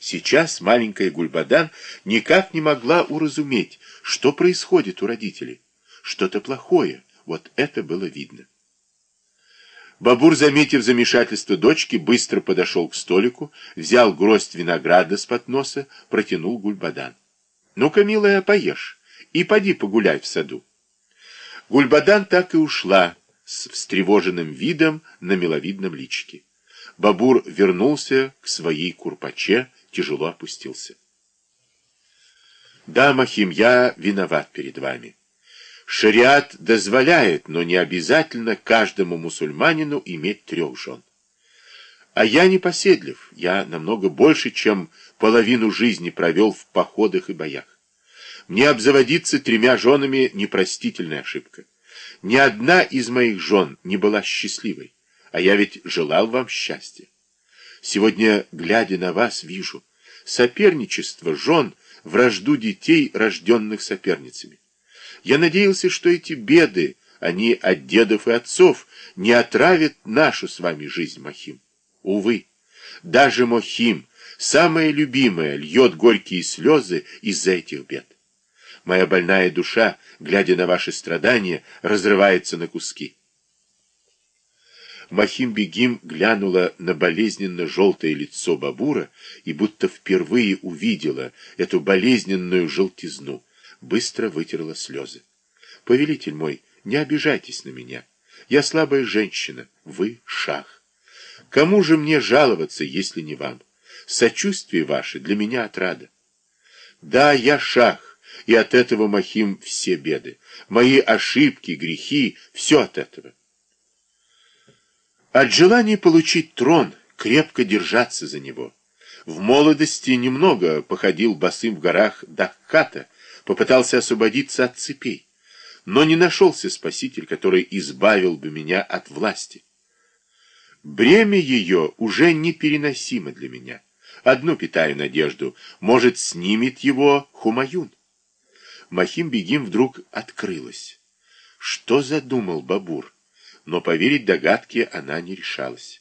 Сейчас маленькая Гульбадан никак не могла уразуметь, что происходит у родителей. Что-то плохое, вот это было видно. Бабур, заметив замешательство дочки, быстро подошел к столику, взял гроздь винограда с подноса, протянул Гульбадан. «Ну-ка, милая, поешь и поди погуляй в саду». Гульбадан так и ушла с встревоженным видом на миловидном личике. Бабур вернулся к своей курпаче, тяжело опустился. «Да, Махим, я виноват перед вами. Шариат дозволяет, но не обязательно каждому мусульманину иметь трех жен. А я не поседлив, я намного больше, чем половину жизни провел в походах и боях. Мне обзаводиться тремя женами непростительная ошибка. Ни одна из моих жен не была счастливой, а я ведь желал вам счастья. Сегодня, глядя на вас, вижу соперничество жен, вражду детей, рожденных соперницами. Я надеялся, что эти беды, они от дедов и отцов, не отравят нашу с вами жизнь, Махим. Увы, даже Мохим, самая любимая, льет горькие слезы из-за этих бед. Моя больная душа, глядя на ваши страдания, разрывается на куски. Махим-бегим глянула на болезненно-желтое лицо Бабура и будто впервые увидела эту болезненную желтизну быстро вытерла слезы. «Повелитель мой, не обижайтесь на меня. Я слабая женщина, вы шах. Кому же мне жаловаться, если не вам? Сочувствие ваше для меня отрада. Да, я шах, и от этого, Махим, все беды. Мои ошибки, грехи, все от этого. От желания получить трон, крепко держаться за него. В молодости немного походил босым в горах Дахката, попытался освободиться от цепей, но не нашелся спаситель, который избавил бы меня от власти. Бремя ее уже непереносимо для меня. Одну питаю надежду, может, снимет его Хумаюн. Махим-бегим вдруг открылась. Что задумал Бабур? Но поверить догадке она не решалась.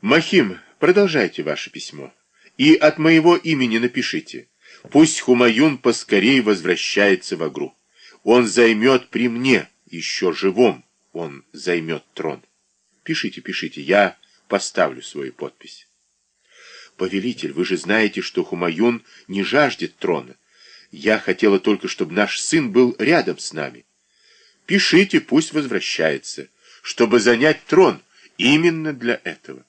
Махим, продолжайте ваше письмо. И от моего имени напишите. Пусть Хумаюн поскорей возвращается в Агру. Он займет при мне, еще живом, он займет трон. Пишите, пишите, я поставлю свою подпись. Повелитель, вы же знаете, что Хумаюн не жаждет трона. Я хотела только, чтобы наш сын был рядом с нами. Пишите, пусть возвращается, чтобы занять трон именно для этого.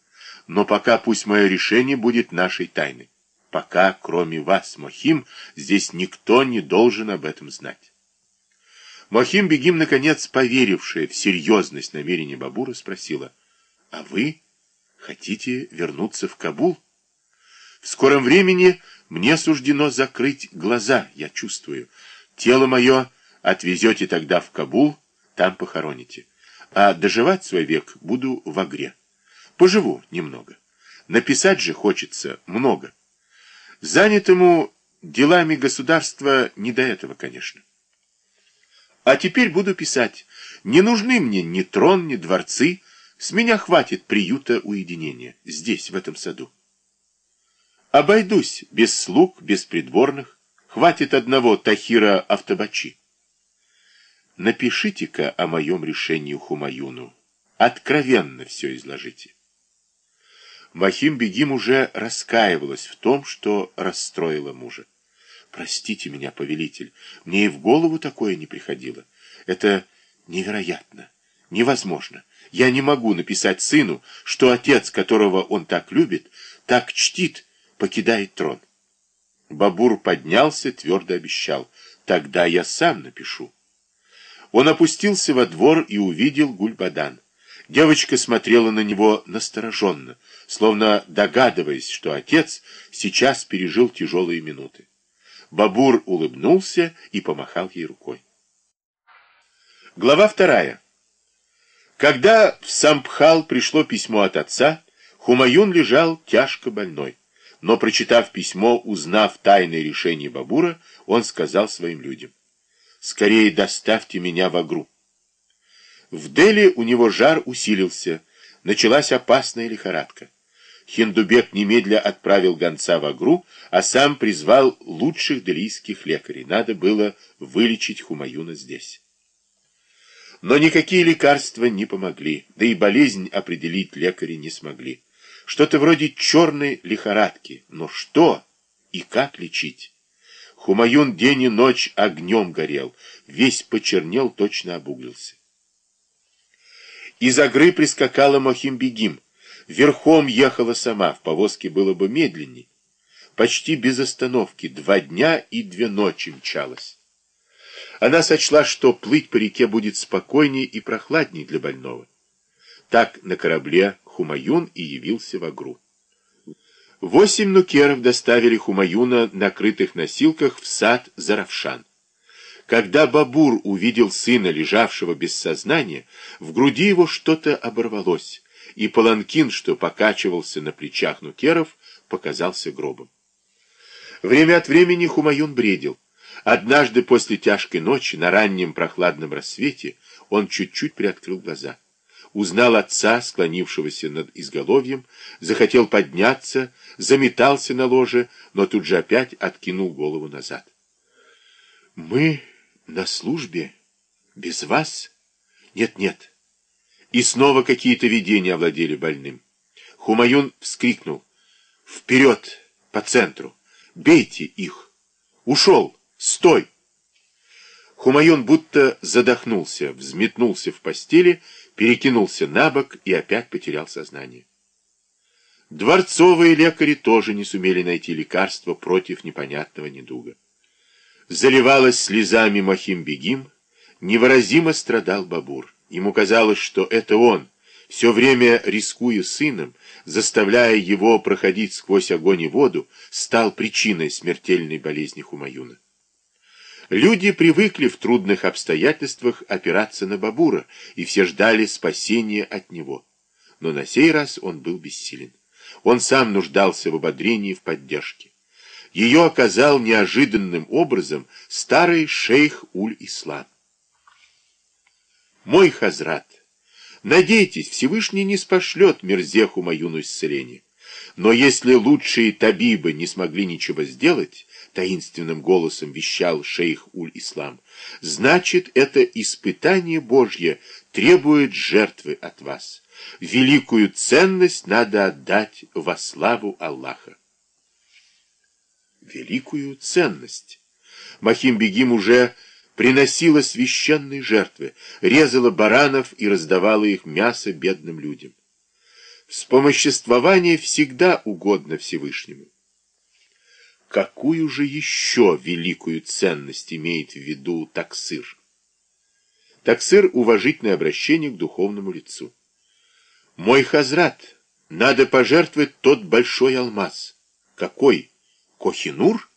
Но пока пусть мое решение будет нашей тайной. Пока, кроме вас, Мохим, здесь никто не должен об этом знать. Мохим Бегим, наконец, поверившая в серьезность намерений Бабура, спросила, «А вы хотите вернуться в Кабул? В скором времени мне суждено закрыть глаза, я чувствую. Тело мое отвезете тогда в Кабул, там похороните. А доживать свой век буду в Агре. Поживу немного. Написать же хочется много. Занятому делами государства не до этого, конечно. А теперь буду писать. Не нужны мне ни трон, ни дворцы. С меня хватит приюта уединения. Здесь, в этом саду. Обойдусь без слуг, без придворных. Хватит одного Тахира Автобачи. Напишите-ка о моем решении Хумаюну. Откровенно все изложите. Махим-бегим уже раскаивалась в том, что расстроила мужа. «Простите меня, повелитель, мне и в голову такое не приходило. Это невероятно, невозможно. Я не могу написать сыну, что отец, которого он так любит, так чтит, покидает трон». Бабур поднялся, твердо обещал. «Тогда я сам напишу». Он опустился во двор и увидел Гульбадан. Девочка смотрела на него настороженно, словно догадываясь, что отец сейчас пережил тяжелые минуты. Бабур улыбнулся и помахал ей рукой. Глава вторая. Когда в Сампхал пришло письмо от отца, Хумаюн лежал тяжко больной. Но, прочитав письмо, узнав тайное решение Бабура, он сказал своим людям, «Скорее доставьте меня в Агру». В Дели у него жар усилился, началась опасная лихорадка. Хиндубек немедля отправил гонца в Агру, а сам призвал лучших делийских лекарей. Надо было вылечить Хумаюна здесь. Но никакие лекарства не помогли, да и болезнь определить лекари не смогли. Что-то вроде черной лихорадки, но что и как лечить? Хумаюн день и ночь огнем горел, весь почернел, точно обуглился. Из Агры прискакала Мохимбегим, верхом ехала сама, в повозке было бы медленней. Почти без остановки, два дня и две ночи мчалась. Она сочла, что плыть по реке будет спокойнее и прохладнее для больного. Так на корабле Хумаюн и явился в Агру. Восемь нукеров доставили Хумаюна на крытых носилках в сад Заравшан. Когда Бабур увидел сына, лежавшего без сознания, в груди его что-то оборвалось, и паланкин, что покачивался на плечах нукеров, показался гробом. Время от времени Хумаюн бредил. Однажды после тяжкой ночи, на раннем прохладном рассвете, он чуть-чуть приоткрыл глаза. Узнал отца, склонившегося над изголовьем, захотел подняться, заметался на ложе, но тут же опять откинул голову назад. «Мы на службе? Без вас? Нет-нет». И снова какие-то видения овладели больным. Хумаюн вскрикнул. «Вперед! По центру! Бейте их! Ушел!» Стой!» Хумайон будто задохнулся, взметнулся в постели, перекинулся на бок и опять потерял сознание. Дворцовые лекари тоже не сумели найти лекарства против непонятного недуга. Заливалась слезами Махим-Бегим, невыразимо страдал Бабур. Ему казалось, что это он, все время рискуя сыном, заставляя его проходить сквозь огонь и воду, стал причиной смертельной болезни Хумаюна. Люди привыкли в трудных обстоятельствах опираться на Бабура, и все ждали спасения от него. Но на сей раз он был бессилен. Он сам нуждался в ободрении, в поддержке. Ее оказал неожиданным образом старый шейх Уль-Ислам. «Мой хазрат, надейтесь, Всевышний не спошлет Мерзеху мою исцеление. Но если лучшие табибы не смогли ничего сделать, таинственным голосом вещал шейх Уль-Ислам, значит, это испытание Божье требует жертвы от вас. Великую ценность надо отдать во славу Аллаха. Великую ценность. Махим-бегим уже приносила священные жертвы, резала баранов и раздавала их мясо бедным людям. Вспомоществование всегда угодно Всевышнему. Какую же еще великую ценность имеет в виду таксыр? Таксыр – уважительное обращение к духовному лицу. Мой хазрат, надо пожертвовать тот большой алмаз. Какой? Кохинур?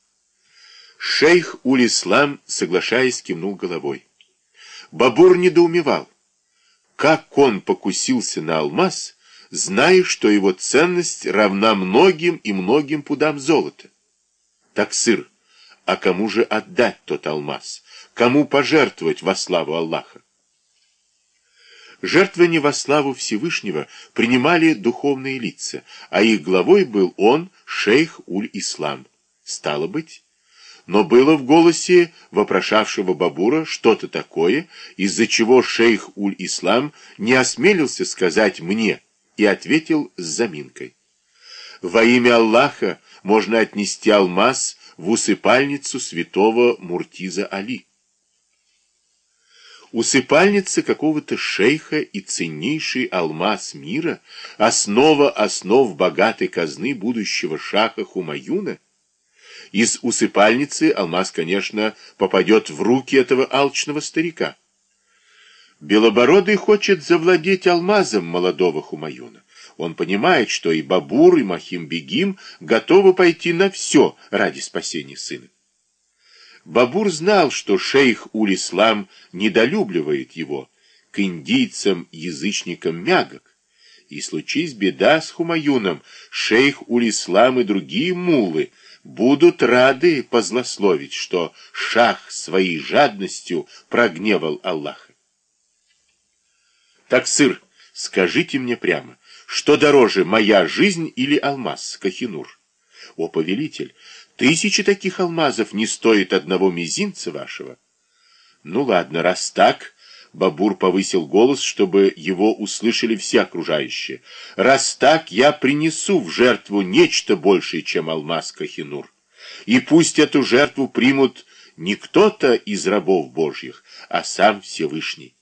Шейх Улислам, соглашаясь, кивнул головой. Бабур недоумевал. Как он покусился на алмаз, зная, что его ценность равна многим и многим пудам золота? Таксыр. А кому же отдать тот алмаз? Кому пожертвовать во славу Аллаха? Жертвование во славу Всевышнего принимали духовные лица, а их главой был он, шейх Уль-Ислам. Стало быть, но было в голосе вопрошавшего Бабура что-то такое, из-за чего шейх Уль-Ислам не осмелился сказать мне и ответил с заминкой. Во имя Аллаха можно отнести алмаз в усыпальницу святого Муртиза Али. Усыпальница какого-то шейха и ценнейший алмаз мира, основа основ богатой казны будущего шаха Хумаюна. Из усыпальницы алмаз, конечно, попадет в руки этого алчного старика. Белобородый хочет завладеть алмазом молодого Хумаюна. Он понимает, что и Бабур, и Махим-Бегим готовы пойти на все ради спасения сына. Бабур знал, что шейх Улислам недолюбливает его, к индийцам-язычникам мягок. И случись беда с Хумаюном, шейх Улислам и другие мулы будут рады позлословить, что шах своей жадностью прогневал Аллаха. Так, сыр, скажите мне прямо, Что дороже, моя жизнь или алмаз, Кахинур? О, повелитель, тысячи таких алмазов не стоит одного мизинца вашего. Ну ладно, раз так... Бабур повысил голос, чтобы его услышали все окружающие. «Раз так, я принесу в жертву нечто большее, чем алмаз Кахинур. И пусть эту жертву примут не кто-то из рабов Божьих, а сам Всевышний.